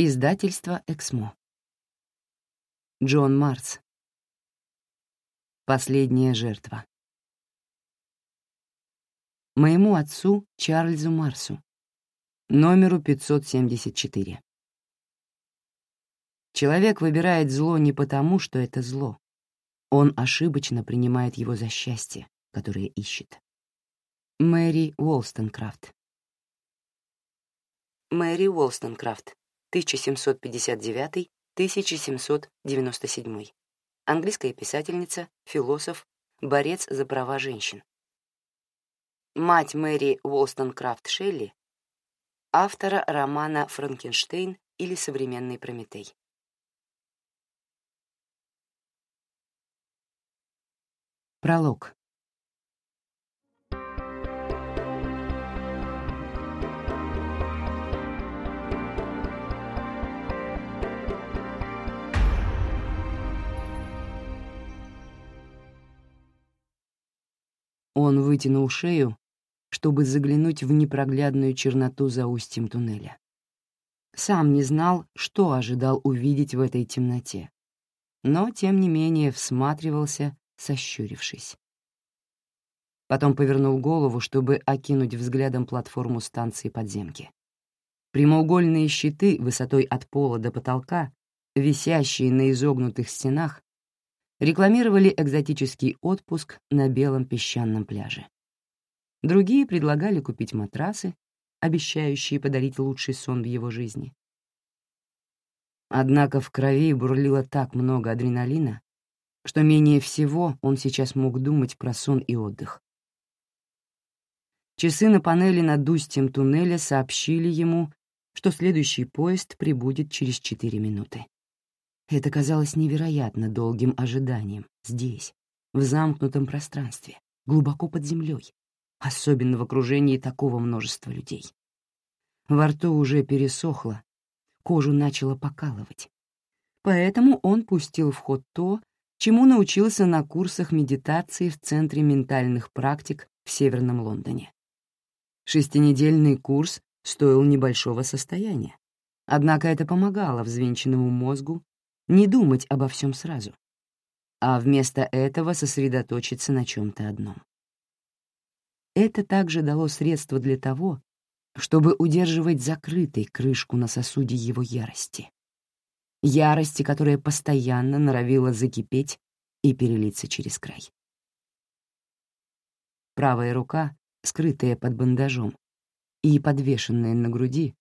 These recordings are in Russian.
Издательство «Эксмо». Джон Марс. Последняя жертва. Моему отцу Чарльзу Марсу. Номеру 574. Человек выбирает зло не потому, что это зло. Он ошибочно принимает его за счастье, которое ищет. Мэри Уолстонкрафт. Мэри Уолстонкрафт 1759-1797. Английская писательница, философ, борец за права женщин. Мать Мэри Уолстонкрафт Шелли, автора романа «Франкенштейн» или «Современный Прометей». Пролог. Он вытянул шею, чтобы заглянуть в непроглядную черноту за устьем туннеля. Сам не знал, что ожидал увидеть в этой темноте, но, тем не менее, всматривался, сощурившись. Потом повернул голову, чтобы окинуть взглядом платформу станции подземки. Прямоугольные щиты высотой от пола до потолка, висящие на изогнутых стенах, рекламировали экзотический отпуск на белом песчаном пляже. Другие предлагали купить матрасы, обещающие подарить лучший сон в его жизни. Однако в крови бурлило так много адреналина, что менее всего он сейчас мог думать про сон и отдых. Часы на панели над устьем туннеля сообщили ему, что следующий поезд прибудет через четыре минуты. Это казалось невероятно долгим ожиданием здесь, в замкнутом пространстве, глубоко под землей, особенно в окружении такого множества людей. Во рту уже пересохло, кожу начало покалывать. Поэтому он пустил в ход то, чему научился на курсах медитации в Центре ментальных практик в Северном Лондоне. Шестинедельный курс стоил небольшого состояния, однако это помогало взвинченному мозгу не думать обо всем сразу, а вместо этого сосредоточиться на чем-то одном. Это также дало средство для того, чтобы удерживать закрытой крышку на сосуде его ярости. Ярости, которая постоянно норовила закипеть и перелиться через край. Правая рука, скрытая под бандажом и подвешенная на груди,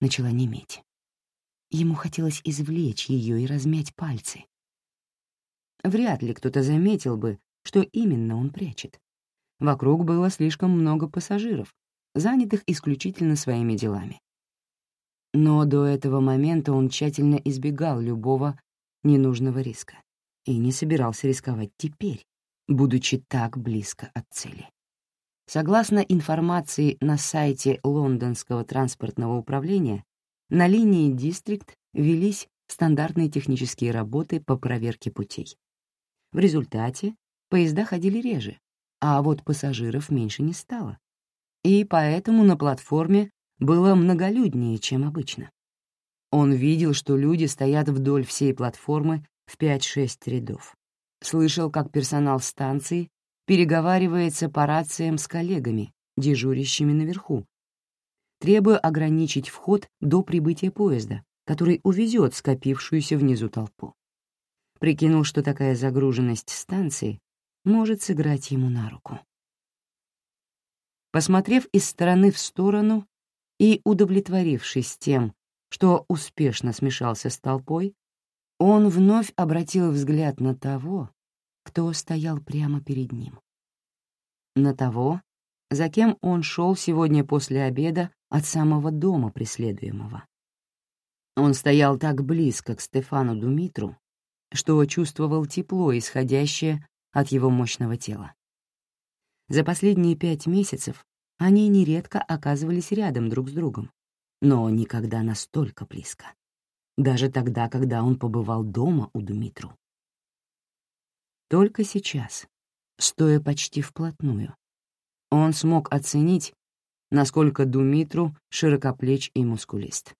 начала неметь. Ему хотелось извлечь ее и размять пальцы. Вряд ли кто-то заметил бы, что именно он прячет. Вокруг было слишком много пассажиров, занятых исключительно своими делами. Но до этого момента он тщательно избегал любого ненужного риска и не собирался рисковать теперь, будучи так близко от цели. Согласно информации на сайте Лондонского транспортного управления, на линии Дистрикт велись стандартные технические работы по проверке путей. В результате поезда ходили реже, а вот пассажиров меньше не стало. И поэтому на платформе было многолюднее, чем обычно. Он видел, что люди стоят вдоль всей платформы в 5-6 рядов. Слышал, как персонал станции переговаривается по рациям с коллегами, дежурящими наверху, требуя ограничить вход до прибытия поезда, который увезет скопившуюся внизу толпу. Прикинул, что такая загруженность станции может сыграть ему на руку. Посмотрев из стороны в сторону и удовлетворившись тем, что успешно смешался с толпой, он вновь обратил взгляд на того, кто стоял прямо перед ним. На того, за кем он шел сегодня после обеда от самого дома преследуемого. Он стоял так близко к Стефану Думитру, что чувствовал тепло, исходящее от его мощного тела. За последние пять месяцев они нередко оказывались рядом друг с другом, но никогда настолько близко. Даже тогда, когда он побывал дома у Думитру. Только сейчас, стоя почти вплотную, он смог оценить, насколько Думитру широкоплеч и мускулист.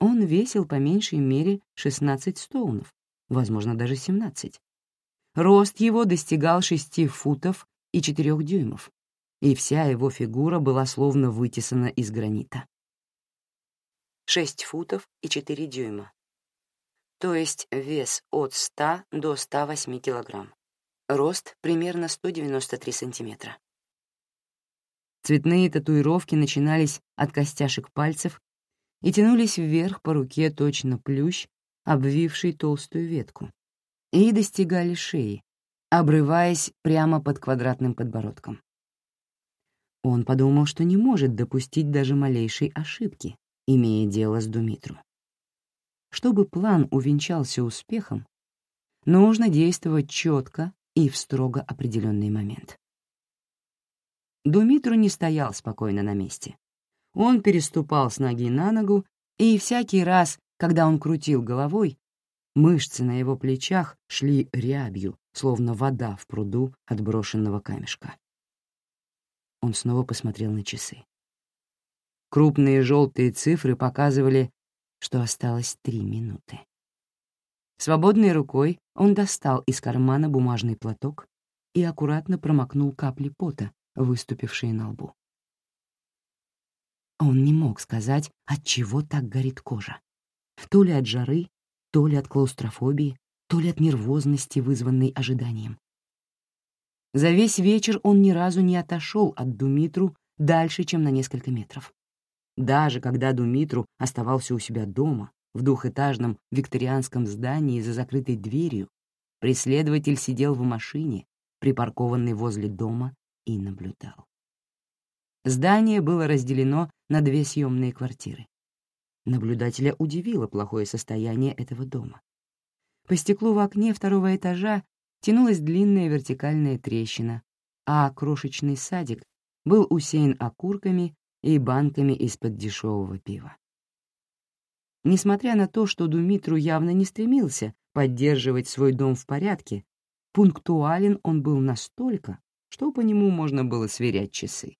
Он весил по меньшей мере 16 стоунов, возможно, даже 17. Рост его достигал 6 футов и 4 дюймов, и вся его фигура была словно вытесана из гранита. 6 футов и 4 дюйма, то есть вес от 100 до 108 килограмм. Рост примерно 193 сантиметра. Цветные татуировки начинались от костяшек пальцев и тянулись вверх по руке точно плющ, обвивший толстую ветку, и достигали шеи, обрываясь прямо под квадратным подбородком. Он подумал, что не может допустить даже малейшей ошибки, имея дело с Думитру. Чтобы план увенчался успехом, нужно действовать четко и в строго определенный момент. Думитру не стоял спокойно на месте. Он переступал с ноги на ногу, и всякий раз, когда он крутил головой, мышцы на его плечах шли рябью, словно вода в пруду от брошенного камешка. Он снова посмотрел на часы. Крупные желтые цифры показывали, что осталось три минуты. Свободной рукой он достал из кармана бумажный платок и аккуратно промокнул капли пота, выступившие на лбу. Он не мог сказать, от чего так горит кожа. То ли от жары, то ли от клаустрофобии, то ли от нервозности, вызванной ожиданием. За весь вечер он ни разу не отошел от Думитру дальше, чем на несколько метров. Даже когда Думитру оставался у себя дома, в двухэтажном викторианском здании за закрытой дверью, преследователь сидел в машине, припаркованной возле дома, и наблюдал. Здание было разделено на две съемные квартиры. Наблюдателя удивило плохое состояние этого дома. По стеклу в окне второго этажа тянулась длинная вертикальная трещина, а крошечный садик был усеян окурками и банками из-под дешевого пива. Несмотря на то, что Думитру явно не стремился поддерживать свой дом в порядке, пунктуален он был настолько, что по нему можно было сверять часы.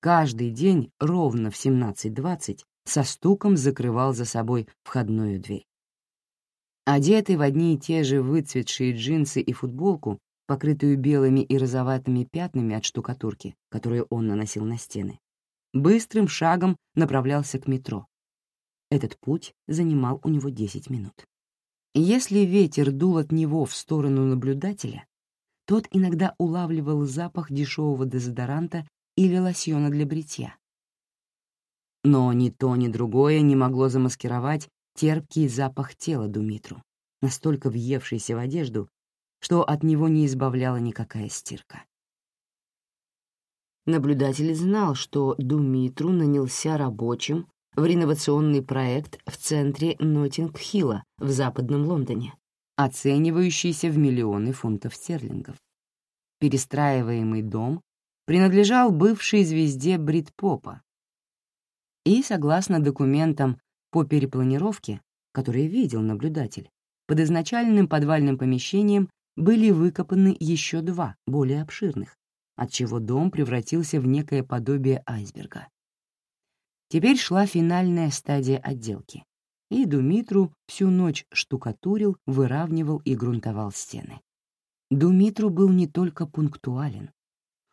Каждый день ровно в 17.20 со стуком закрывал за собой входную дверь. Одетый в одни и те же выцветшие джинсы и футболку, покрытую белыми и розоватыми пятнами от штукатурки, которые он наносил на стены, быстрым шагом направлялся к метро. Этот путь занимал у него 10 минут. Если ветер дул от него в сторону наблюдателя, тот иногда улавливал запах дешевого дезодоранта или лосьона для бритья. Но ни то, ни другое не могло замаскировать терпкий запах тела Думитру, настолько въевшийся в одежду, что от него не избавляла никакая стирка. Наблюдатель знал, что Думитру нанялся рабочим в реновационный проект в центре Ноттинг-Хилла в западном Лондоне, оценивающийся в миллионы фунтов стерлингов. Перестраиваемый дом принадлежал бывшей звезде Брит-Попа. И, согласно документам по перепланировке, которые видел наблюдатель, под изначальным подвальным помещением были выкопаны еще два, более обширных, отчего дом превратился в некое подобие айсберга. Теперь шла финальная стадия отделки, и Думитру всю ночь штукатурил, выравнивал и грунтовал стены. Думитру был не только пунктуален.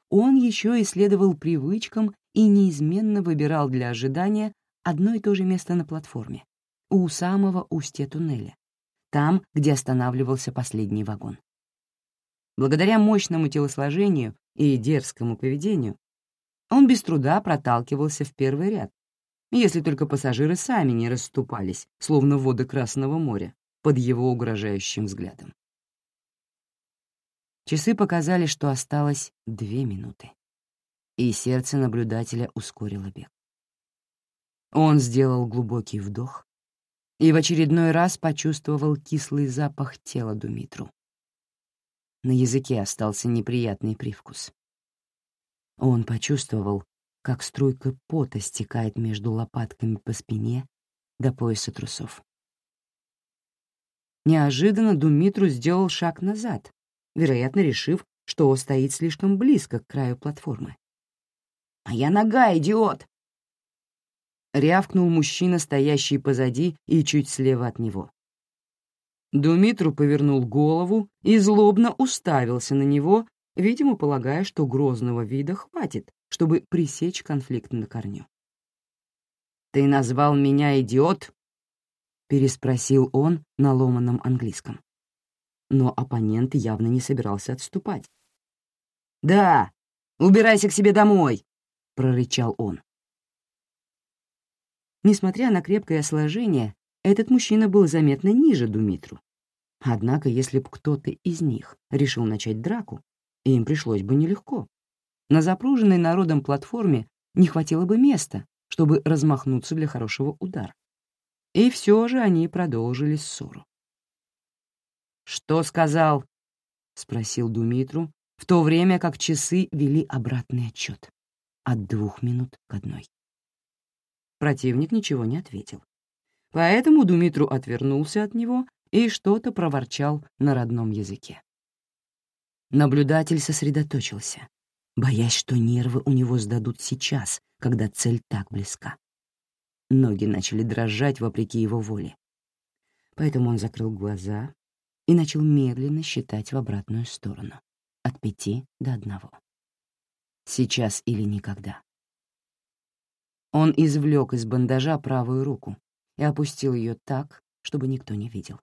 Он еще исследовал привычкам и неизменно выбирал для ожидания одно и то же место на платформе, у самого устья туннеля, там, где останавливался последний вагон. Благодаря мощному телосложению и дерзкому поведению он без труда проталкивался в первый ряд, если только пассажиры сами не расступались, словно воды Красного моря, под его угрожающим взглядом. Часы показали, что осталось две минуты, и сердце наблюдателя ускорило бег. Он сделал глубокий вдох и в очередной раз почувствовал кислый запах тела Думитру. На языке остался неприятный привкус. Он почувствовал, как струйка пота стекает между лопатками по спине до пояса трусов. Неожиданно Думитру сделал шаг назад, вероятно, решив, что стоит слишком близко к краю платформы. «Моя нога, идиот!» рявкнул мужчина, стоящий позади и чуть слева от него. Думитру повернул голову и злобно уставился на него, видимо, полагая, что грозного вида хватит, чтобы пресечь конфликт на корню. «Ты назвал меня идиот?» — переспросил он на ломаном английском. Но оппонент явно не собирался отступать. «Да, убирайся к себе домой!» — прорычал он. Несмотря на крепкое сложение, этот мужчина был заметно ниже Думитру. Однако, если бы кто-то из них решил начать драку, им пришлось бы нелегко. На запруженной народом платформе не хватило бы места, чтобы размахнуться для хорошего удара. И все же они продолжили ссору. «Что сказал?» — спросил Думитру, в то время как часы вели обратный отчет. От двух минут к одной. Противник ничего не ответил. Поэтому Думитру отвернулся от него и что-то проворчал на родном языке. Наблюдатель сосредоточился, боясь, что нервы у него сдадут сейчас, когда цель так близка. Ноги начали дрожать вопреки его воле. Поэтому он закрыл глаза и начал медленно считать в обратную сторону, от пяти до одного. Сейчас или никогда. Он извлек из бандажа правую руку и опустил ее так, чтобы никто не видел.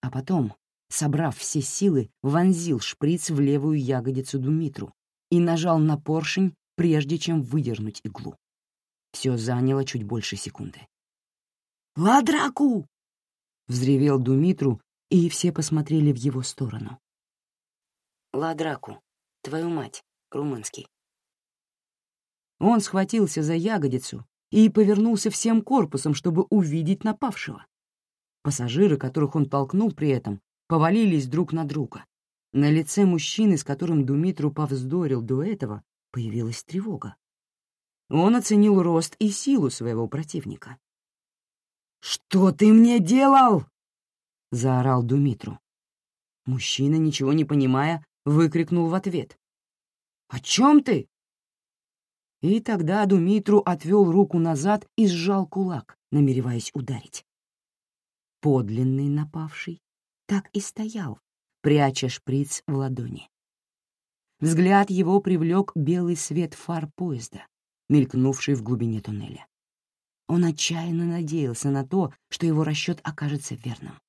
А потом, собрав все силы, вонзил шприц в левую ягодицу Думитру и нажал на поршень, прежде чем выдернуть иглу. Все заняло чуть больше секунды. «Ладраку!» — взревел Думитру, и все посмотрели в его сторону. «Ладраку, твою мать, румынский». Он схватился за ягодицу и повернулся всем корпусом, чтобы увидеть напавшего. Пассажиры, которых он толкнул при этом, повалились друг на друга. На лице мужчины, с которым Думитру повздорил до этого, появилась тревога. Он оценил рост и силу своего противника. «Что ты мне делал?» — заорал Думитру. Мужчина, ничего не понимая, выкрикнул в ответ. «О чем ты?» И тогда Думитру отвел руку назад и сжал кулак, намереваясь ударить. Подлинный напавший так и стоял, пряча шприц в ладони. Взгляд его привлек белый свет фар поезда, мелькнувший в глубине туннеля. Он отчаянно надеялся на то, что его расчет окажется верным.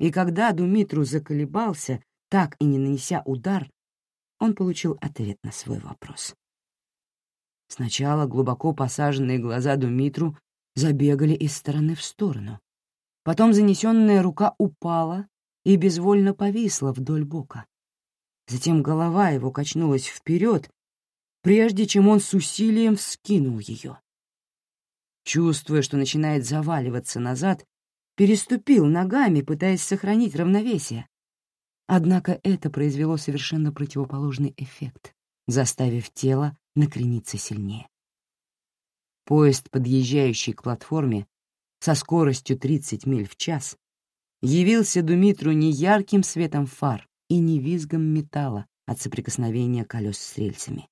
И когда Думитру заколебался, так и не нанеся удар, он получил ответ на свой вопрос. Сначала глубоко посаженные глаза Думитру забегали из стороны в сторону. Потом занесенная рука упала и безвольно повисла вдоль бока. Затем голова его качнулась вперед, прежде чем он с усилием вскинул ее. Чувствуя, что начинает заваливаться назад, переступил ногами, пытаясь сохранить равновесие. Однако это произвело совершенно противоположный эффект, заставив тело накрениться сильнее. Поезд, подъезжающий к платформе со скоростью 30 миль в час, явился Думитру не ярким светом фар и не визгом металла от соприкосновения колес с рельсами,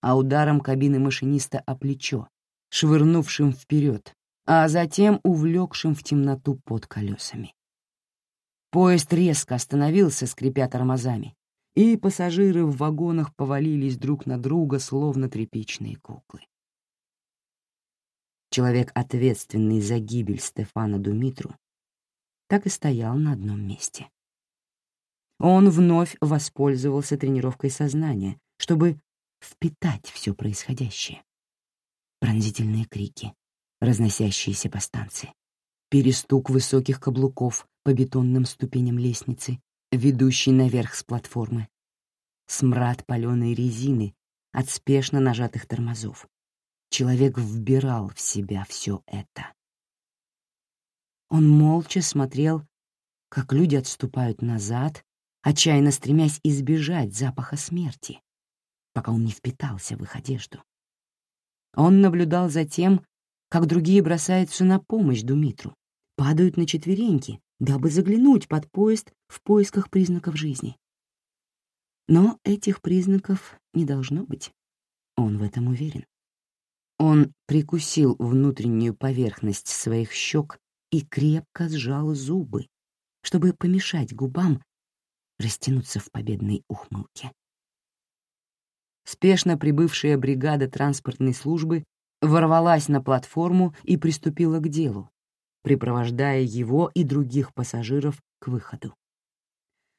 а ударом кабины машиниста о плечо, швырнувшим вперед, а затем увлекшим в темноту под колесами. Поезд резко остановился, скрипя тормозами, и пассажиры в вагонах повалились друг на друга, словно тряпичные куклы. Человек, ответственный за гибель Стефана Думитру, так и стоял на одном месте. Он вновь воспользовался тренировкой сознания, чтобы впитать все происходящее. Пронзительные крики, разносящиеся по станции, перестук высоких каблуков по бетонным ступеням лестницы, ведущий наверх с платформы, смрад паленой резины от спешно нажатых тормозов. Человек вбирал в себя все это. Он молча смотрел, как люди отступают назад, отчаянно стремясь избежать запаха смерти, пока он не впитался в их одежду. Он наблюдал за тем, как другие бросаются на помощь Думитру, падают на четвереньки, дабы заглянуть под поезд в поисках признаков жизни. Но этих признаков не должно быть. Он в этом уверен. Он прикусил внутреннюю поверхность своих щек и крепко сжал зубы, чтобы помешать губам растянуться в победной ухмылке. Спешно прибывшая бригада транспортной службы ворвалась на платформу и приступила к делу, припровождая его и других пассажиров к выходу.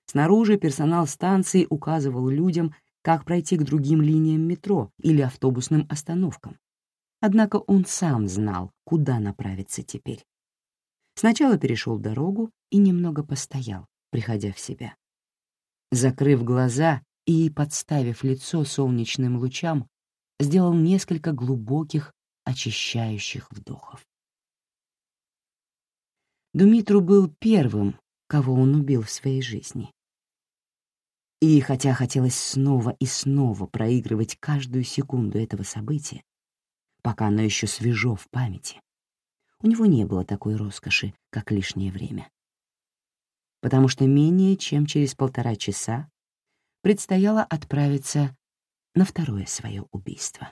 Снаружи персонал станции указывал людям, как пройти к другим линиям метро или автобусным остановкам. Однако он сам знал, куда направиться теперь. Сначала перешел дорогу и немного постоял, приходя в себя. Закрыв глаза и подставив лицо солнечным лучам, сделал несколько глубоких, очищающих вдохов. Думитру был первым, кого он убил в своей жизни. И хотя хотелось снова и снова проигрывать каждую секунду этого события, пока оно еще свежо в памяти, у него не было такой роскоши, как лишнее время. Потому что менее чем через полтора часа предстояло отправиться на второе свое убийство.